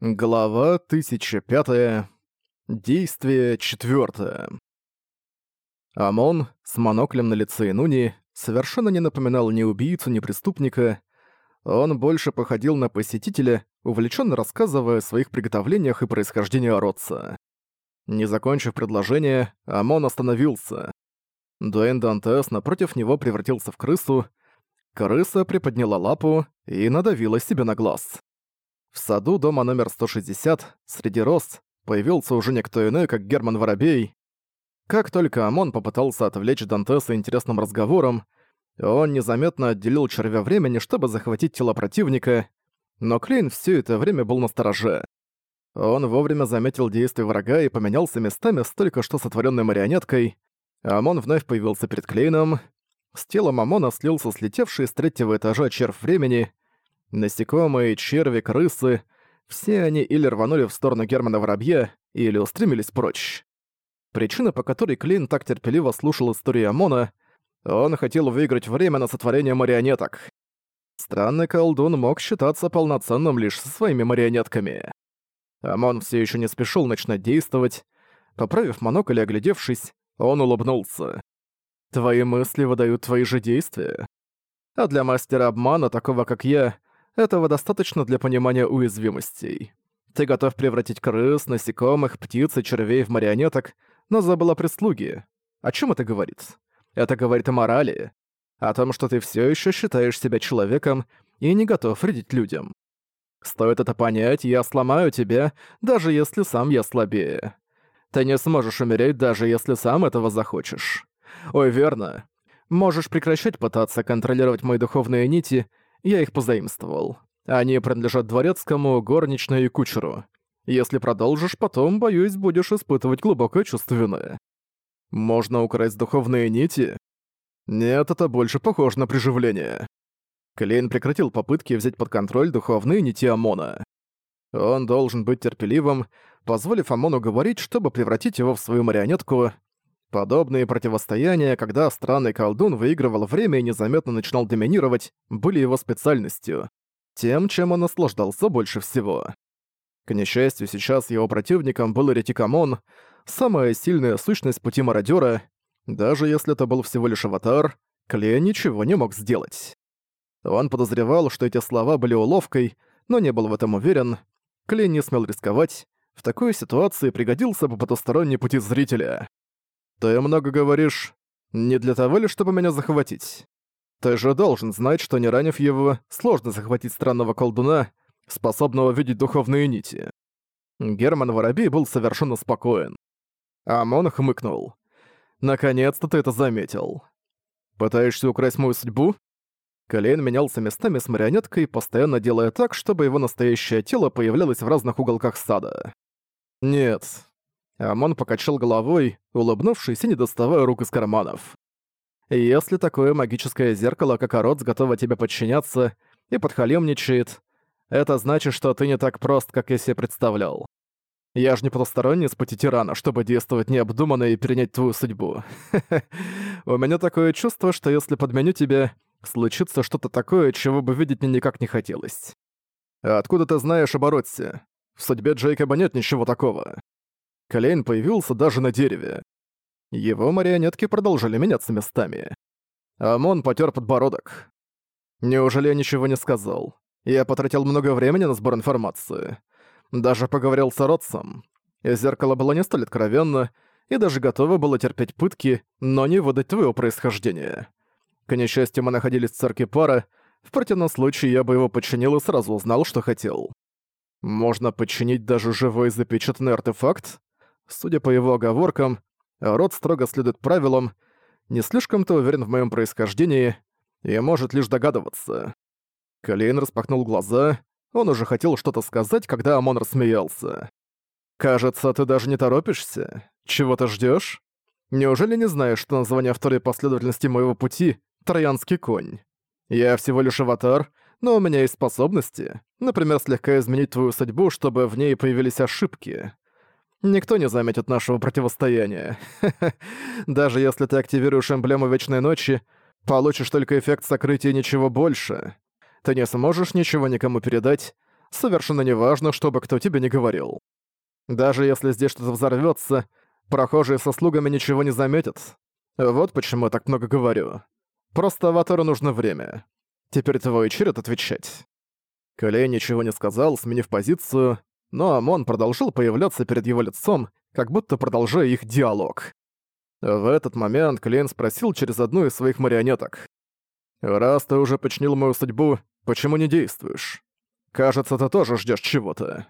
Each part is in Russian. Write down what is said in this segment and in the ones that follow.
Глава 1005. Действие 4. Амон с моноклем на лице Инуни совершенно не напоминал ни убийцу, ни преступника. Он больше походил на посетителя, увлеченно рассказывая о своих приготовлениях и происхождении Ородца. Не закончив предложение, Амон остановился. Дуэн Дантес напротив него превратился в крысу. Крыса приподняла лапу и надавила себе на глаз. В саду дома номер 160, среди роз, появился уже никто иной, как Герман Воробей. Как только Амон попытался отвлечь Дантеса интересным разговором, он незаметно отделил червя времени, чтобы захватить тело противника, но Клейн все это время был на стороже. Он вовремя заметил действия врага и поменялся местами с только что сотворенной марионеткой. Амон вновь появился перед Клейном. С телом Амона слился слетевший с третьего этажа червь времени Насекомые, черви, крысы — все они или рванули в сторону Германа Воробья, или устремились прочь. Причина, по которой Клин так терпеливо слушал историю Омона, он хотел выиграть время на сотворение марионеток. Странный колдун мог считаться полноценным лишь со своими марионетками. Амон все еще не спешил начинать действовать. Поправив монокль и оглядевшись, он улыбнулся. «Твои мысли выдают твои же действия. А для мастера обмана, такого как я, этого достаточно для понимания уязвимостей. Ты готов превратить крыс, насекомых, птиц и червей в марионеток, но забыла прислуги. О чем это говорит? Это говорит о морали. О том, что ты все еще считаешь себя человеком и не готов вредить людям. Стоит это понять, я сломаю тебя, даже если сам я слабее. Ты не сможешь умереть, даже если сам этого захочешь. Ой, верно. Можешь прекращать пытаться контролировать мои духовные нити, я их позаимствовал. Они принадлежат дворецкому, горничной и кучеру. Если продолжишь, потом, боюсь, будешь испытывать глубокое чувство вины. Можно украсть духовные нити? Нет, это больше похоже на приживление. Клейн прекратил попытки взять под контроль духовные нити Омона. Он должен быть терпеливым, позволив Омону говорить, чтобы превратить его в свою марионетку, Подобные противостояния, когда странный колдун выигрывал время и незаметно начинал доминировать, были его специальностью. Тем, чем он наслаждался больше всего. К несчастью, сейчас его противником был Ретикамон, самая сильная сущность пути мародера, Даже если это был всего лишь аватар, Клейн ничего не мог сделать. Он подозревал, что эти слова были уловкой, но не был в этом уверен. Клейн не смел рисковать. В такой ситуации пригодился бы потусторонний пути зрителя. «Ты много говоришь. Не для того ли, чтобы меня захватить? Ты же должен знать, что не ранив его, сложно захватить странного колдуна, способного видеть духовные нити». Герман Воробей был совершенно спокоен. Амон хмыкнул. «Наконец-то ты это заметил. Пытаешься украсть мою судьбу?» Калейн менялся местами с марионеткой, постоянно делая так, чтобы его настоящее тело появлялось в разных уголках сада. «Нет, Амон покачал головой, улыбнувшись и не доставая рук из карманов. «Если такое магическое зеркало, как Ороц, готово тебе подчиняться и подхалимничает, это значит, что ты не так прост, как я себе представлял. Я же не потусторонний спати тирана, чтобы действовать необдуманно и перенять твою судьбу. У меня такое чувство, что если подменю тебя, случится что-то такое, чего бы видеть мне никак не хотелось. А откуда ты знаешь об Оротсе? В судьбе Джейкоба нет ничего такого. Колейн появился даже на дереве. Его марионетки продолжили меняться местами. Амон потер подбородок. Неужели я ничего не сказал? Я потратил много времени на сбор информации. Даже поговорил с Ародсом. Зеркало было не столь откровенно, и даже готово было терпеть пытки, но не выдать твоего происхождения. К несчастью, мы находились в церкви пара, в противном случае я бы его подчинил и сразу узнал, что хотел. Можно подчинить даже живой запечатанный артефакт? Судя по его оговоркам, род строго следует правилам, не слишком-то уверен в моем происхождении и может лишь догадываться. Калейн распахнул глаза, он уже хотел что-то сказать, когда Амон рассмеялся. «Кажется, ты даже не торопишься. Чего ты ждёшь? Неужели не знаешь, что название второй последовательности моего пути — Троянский конь? Я всего лишь аватар, но у меня есть способности. Например, слегка изменить твою судьбу, чтобы в ней появились ошибки. Никто не заметит нашего противостояния. Даже если ты активируешь эмблему Вечной Ночи, получишь только эффект сокрытия ничего больше. Ты не сможешь ничего никому передать, совершенно неважно, чтобы кто тебе не говорил. Даже если здесь что-то взорвётся, прохожие со слугами ничего не заметят. Вот почему я так много говорю. Просто аватару нужно время. Теперь твой черед отвечать. Колей ничего не сказал, сменив позицию, но Амон продолжил появляться перед его лицом, как будто продолжая их диалог. В этот момент Клейн спросил через одну из своих марионеток. «Раз ты уже починил мою судьбу, почему не действуешь? Кажется, ты тоже ждешь чего-то».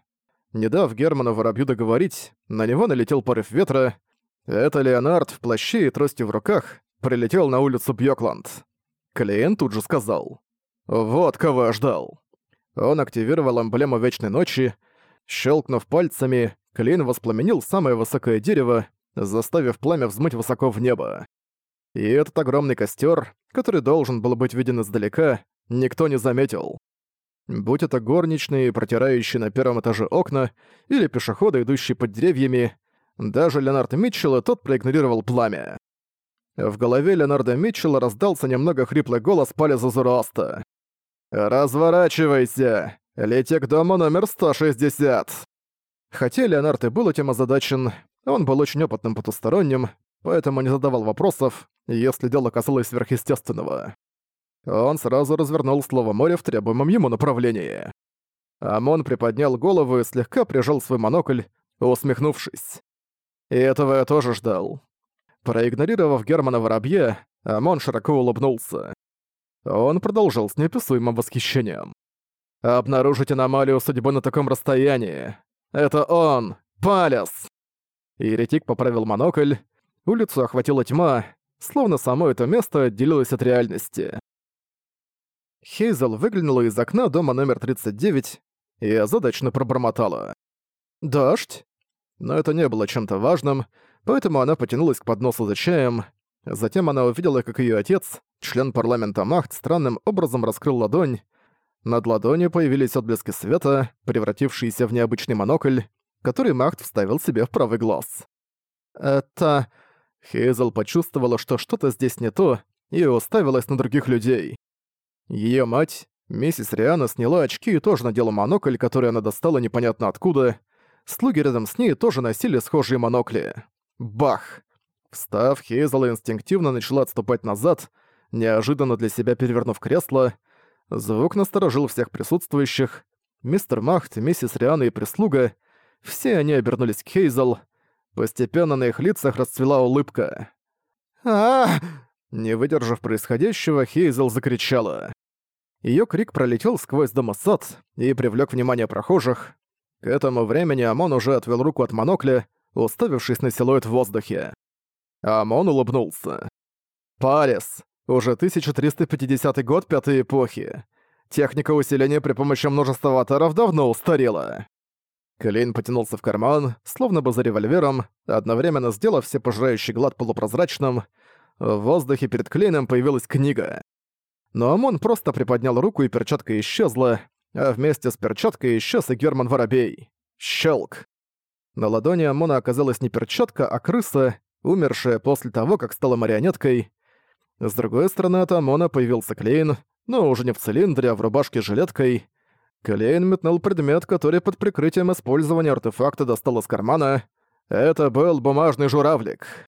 Не дав Герману Воробью договорить, на него налетел порыв ветра. Это Леонард в плаще и трости в руках прилетел на улицу Бьёкланд. Клейн тут же сказал. «Вот кого я ждал». Он активировал эмблему Вечной Ночи, Щелкнув пальцами, клин воспламенил самое высокое дерево, заставив пламя взмыть высоко в небо. И этот огромный костер, который должен был быть виден издалека, никто не заметил. Будь это горничные, протирающие на первом этаже окна, или пешеходы, идущие под деревьями, даже Леонард Митчелла тот проигнорировал пламя. В голове Леонарда Митчелла раздался немного хриплый голос Паля Зазураста. «Разворачивайся!» «Лети к дому номер 160!» Хотя Леонард и был этим озадачен, он был очень опытным потусторонним, поэтому не задавал вопросов, если дело касалось сверхъестественного. Он сразу развернул слово «море» в требуемом ему направлении. Амон приподнял голову и слегка прижал свой монокль, усмехнувшись. И этого я тоже ждал. Проигнорировав Германа Воробье, Амон широко улыбнулся. Он продолжил с неописуемым восхищением. А обнаружить аномалию судьбы на таком расстоянии. Это он! Палес!» Еретик поправил монокль. Улицу охватила тьма, словно само это место отделилось от реальности. Хейзел выглянула из окна дома номер 39 и озадачно пробормотала. «Дождь?» Но это не было чем-то важным, поэтому она потянулась к подносу за чаем. Затем она увидела, как ее отец, член парламента Махт, странным образом раскрыл ладонь, над ладонью появились отблески света, превратившиеся в необычный монокль, который Махт вставил себе в правый глаз. «Это...» Хейзел почувствовала, что что-то здесь не то, и уставилась на других людей. Ее мать, миссис Риана, сняла очки и тоже надела монокль, который она достала непонятно откуда. Слуги рядом с ней тоже носили схожие монокли. Бах! Встав, Хейзел инстинктивно начала отступать назад, неожиданно для себя перевернув кресло — Звук насторожил всех присутствующих. Мистер Махт, миссис Риана и прислуга. Все они обернулись к Хейзел. Постепенно на их лицах расцвела улыбка. а Не выдержав происходящего, Хейзел закричала. Её крик пролетел сквозь домосад и привлёк внимание прохожих. К этому времени Амон уже отвел руку от монокля, уставившись на силуэт в воздухе. Амон улыбнулся. «Парис! Уже 1350 год Пятой Эпохи. Техника усиления при помощи множества аватаров давно устарела. Клейн потянулся в карман, словно бы за револьвером, одновременно сделав все пожирающий глад полупрозрачным. В воздухе перед Клейном появилась книга. Но Амон просто приподнял руку, и перчатка исчезла, а вместе с перчаткой исчез и Герман Воробей. Щелк. На ладони Амона оказалась не перчатка, а крыса, умершая после того, как стала марионеткой. С другой стороны от Амона появился Клейн, но уже не в цилиндре, а в рубашке с жилеткой. Клейн метнул предмет, который под прикрытием использования артефакта достал из кармана. Это был бумажный журавлик.